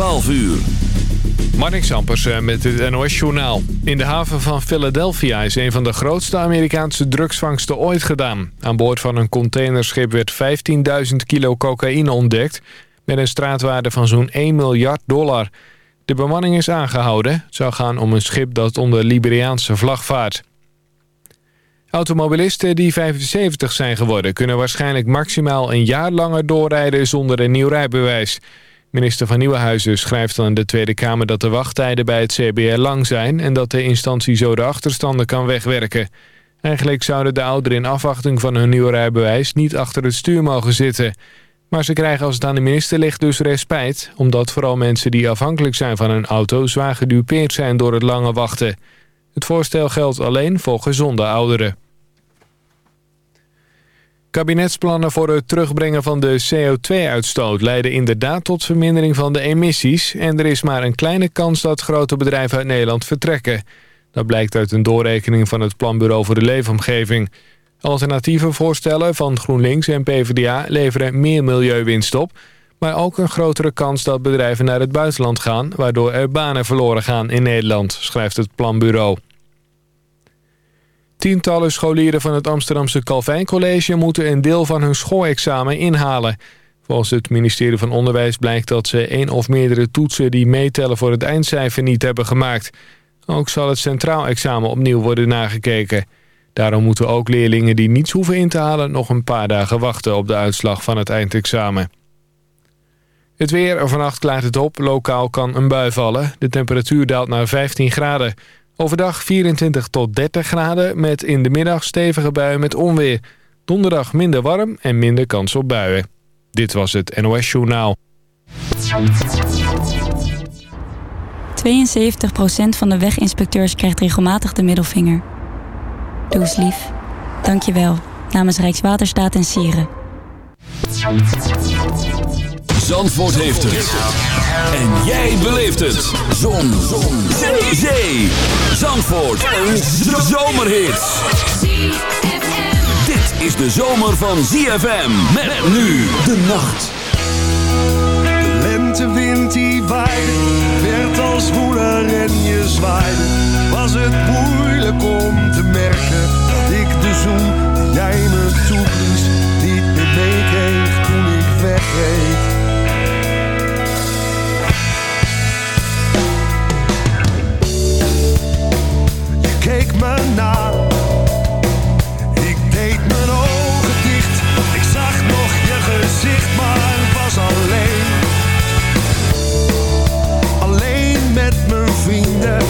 12 uur. Marnix Ampersen eh, met het NOS-journaal. In de haven van Philadelphia is een van de grootste Amerikaanse drugsvangsten ooit gedaan. Aan boord van een containerschip werd 15.000 kilo cocaïne ontdekt... met een straatwaarde van zo'n 1 miljard dollar. De bemanning is aangehouden. Het zou gaan om een schip dat onder Liberiaanse vlag vaart. Automobilisten die 75 zijn geworden... kunnen waarschijnlijk maximaal een jaar langer doorrijden zonder een nieuw rijbewijs... Minister van Nieuwenhuizen schrijft aan de Tweede Kamer dat de wachttijden bij het CBR lang zijn... en dat de instantie zo de achterstanden kan wegwerken. Eigenlijk zouden de ouderen in afwachting van hun nieuwe rijbewijs niet achter het stuur mogen zitten. Maar ze krijgen als het aan de minister ligt dus respijt... omdat vooral mensen die afhankelijk zijn van een auto zwaar gedupeerd zijn door het lange wachten. Het voorstel geldt alleen voor gezonde ouderen. Kabinetsplannen voor het terugbrengen van de CO2-uitstoot leiden inderdaad tot vermindering van de emissies... en er is maar een kleine kans dat grote bedrijven uit Nederland vertrekken. Dat blijkt uit een doorrekening van het Planbureau voor de Leefomgeving. Alternatieve voorstellen van GroenLinks en PvdA leveren meer milieuwinst op... maar ook een grotere kans dat bedrijven naar het buitenland gaan... waardoor er banen verloren gaan in Nederland, schrijft het Planbureau. Tientallen scholieren van het Amsterdamse Calvijn College moeten een deel van hun schoolexamen inhalen. Volgens het ministerie van Onderwijs blijkt dat ze één of meerdere toetsen die meetellen voor het eindcijfer niet hebben gemaakt. Ook zal het centraal examen opnieuw worden nagekeken. Daarom moeten ook leerlingen die niets hoeven in te halen nog een paar dagen wachten op de uitslag van het eindexamen. Het weer, vannacht klaart het op. Lokaal kan een bui vallen. De temperatuur daalt naar 15 graden. Overdag 24 tot 30 graden met in de middag stevige buien met onweer. Donderdag minder warm en minder kans op buien. Dit was het NOS Journaal. 72% van de weginspecteurs krijgt regelmatig de middelvinger. Doe eens lief. Dank je wel. Namens Rijkswaterstaat en Sieren. Zandvoort heeft het. En jij beleeft het. Zon. Zon. Zee. Zee. Zandvoort. Een zomerhit. Dit is de zomer van ZFM. Met nu de nacht. De lentewind die waaide, werd als woeler en je zwaaide. Was het moeilijk om te merken dat ik de zoen jij me toeblies niet meer meekreeg toen ik wegreed. Keek me na. Ik deed mijn ogen dicht, ik zag nog je gezicht, maar was alleen. Alleen met mijn vrienden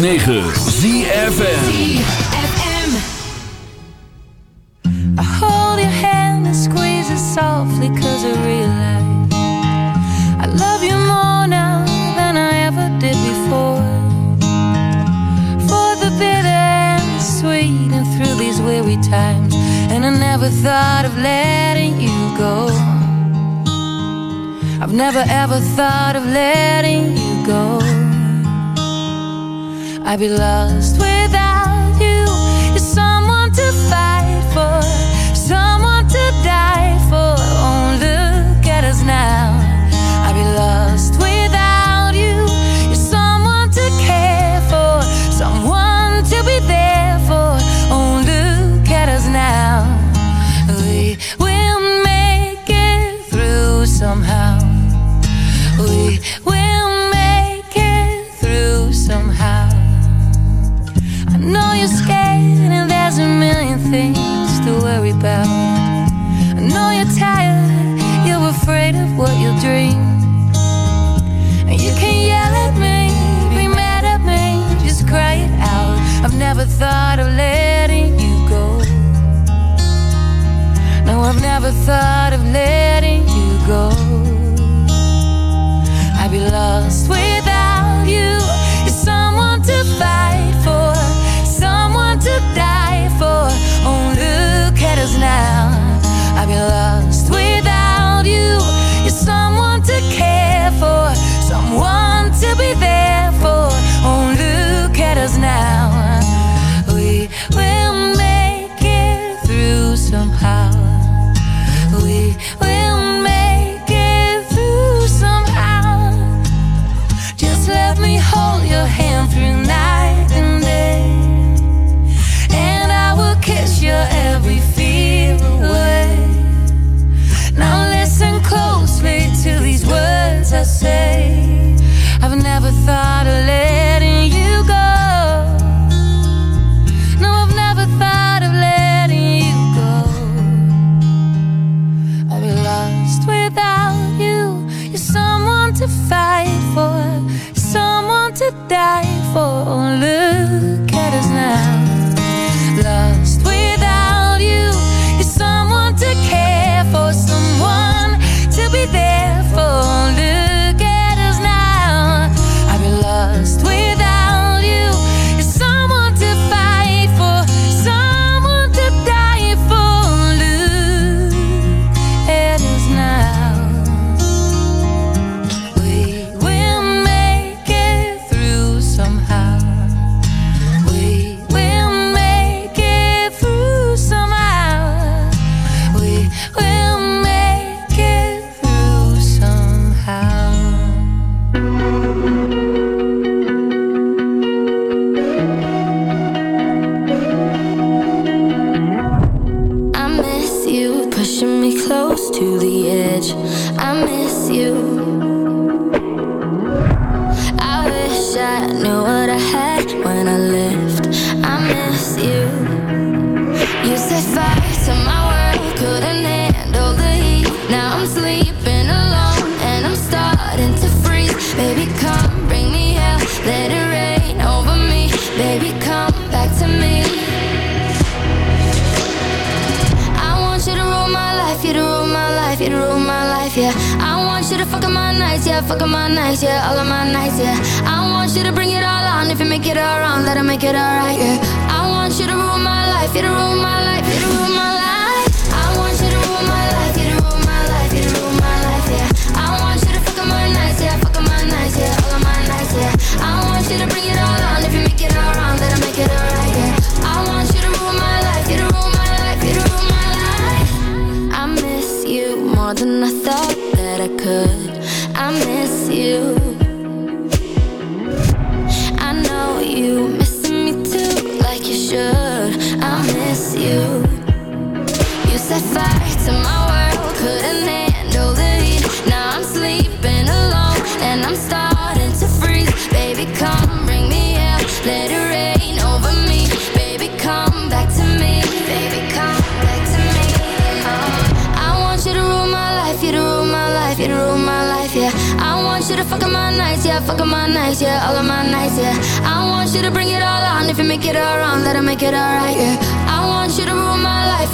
9. I'd be lost the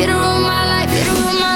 you don't my life, you don't my life.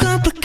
complicated.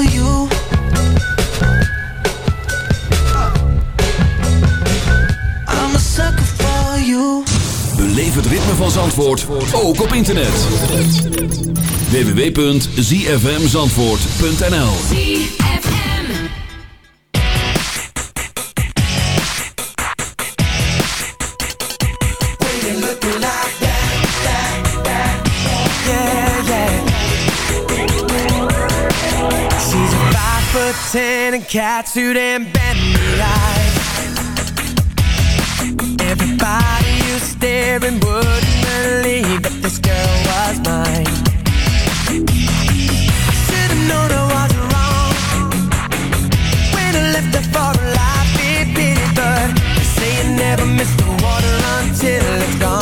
Ik ben sucker. Beleef het ritme van Zandvoort ook op internet. www.zyfmzandvoort.nl ten and catsuit and bendy eyes. Everybody who's staring wouldn't believe that this girl was mine. I should've known I was wrong when I left her for a life in pity, but they say you never miss the water until it's gone.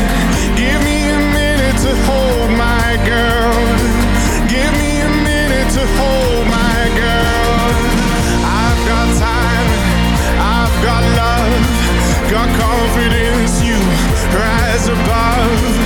Above.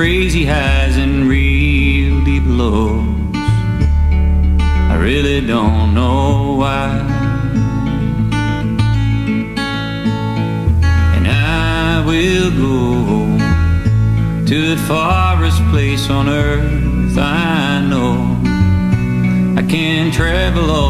Crazy highs and real deep lows. I really don't know why. And I will go to the farthest place on earth I know. I can travel all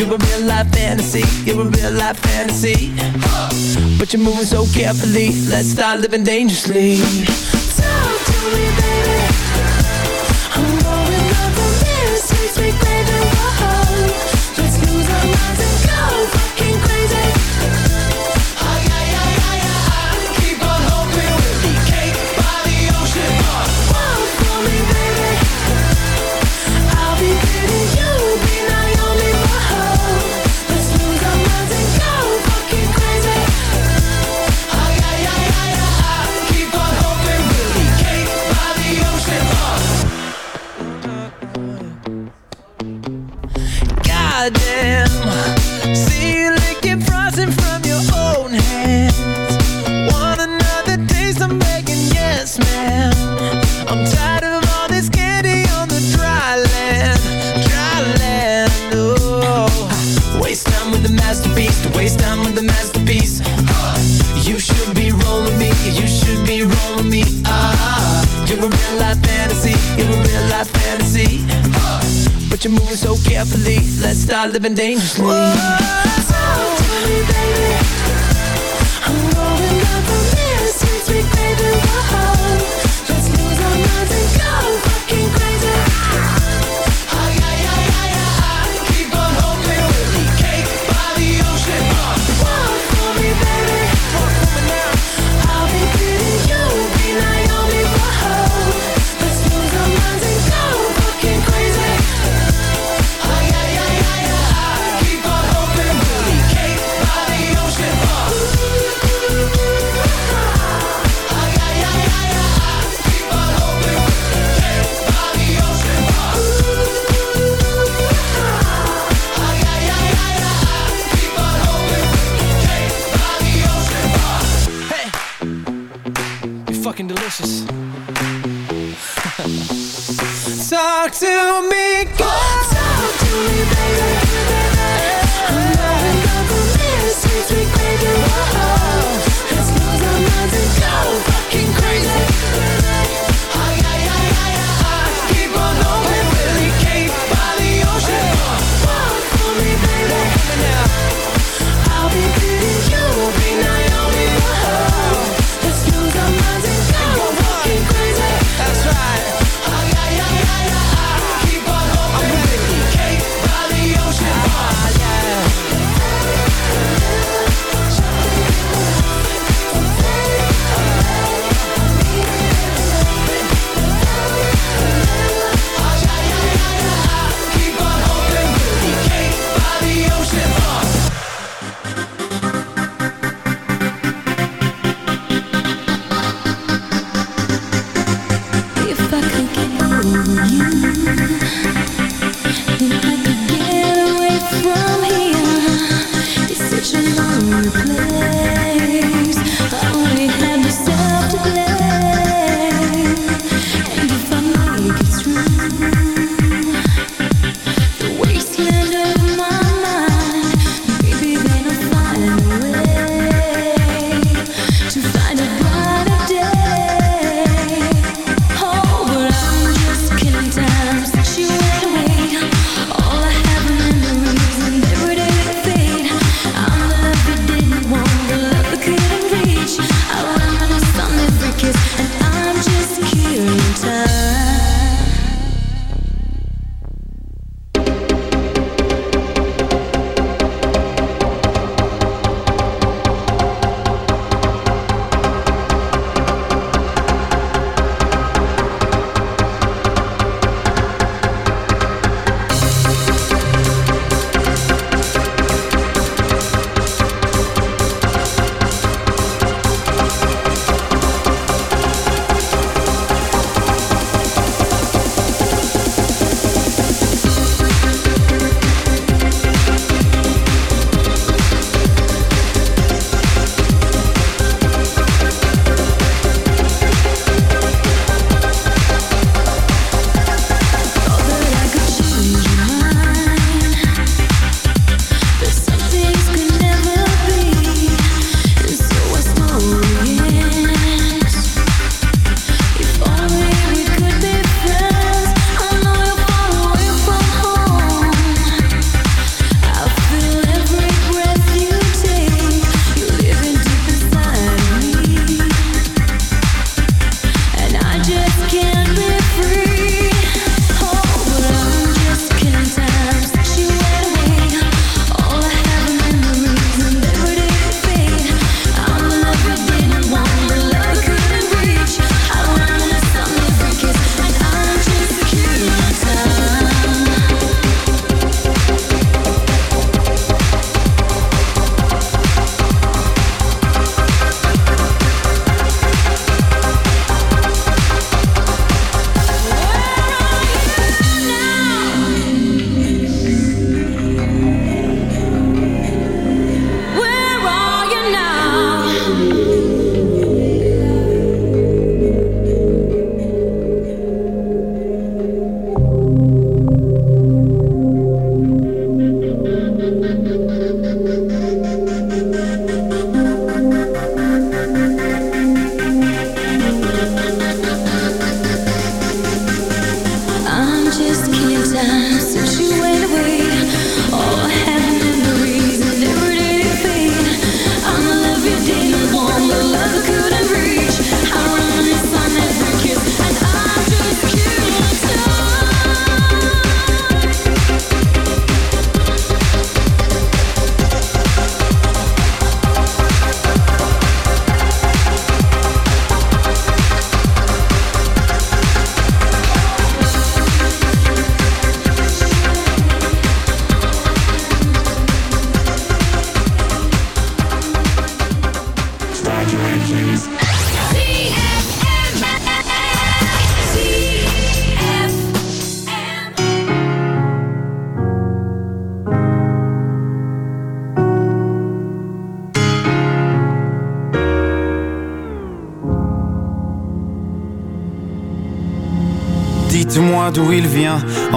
You're a real life fantasy, you're a real life fantasy. But you're moving so carefully, let's start living dangerously. Talk to me baby. I'm going up on this, me baby. carefully. Let's start living dangerously. Whoa, talk to me, baby. I'm going up on this. Sweet, baby. Whoa.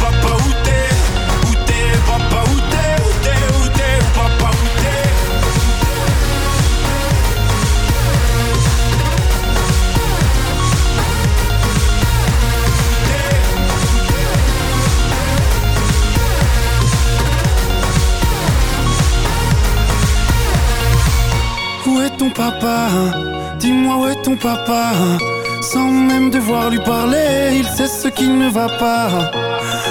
papa, où t'es papa, t'es Où t'es, où t'es, où est ton papa Dis-moi où est ton papa Sans même devoir lui parler, il sait ce qui ne va pas.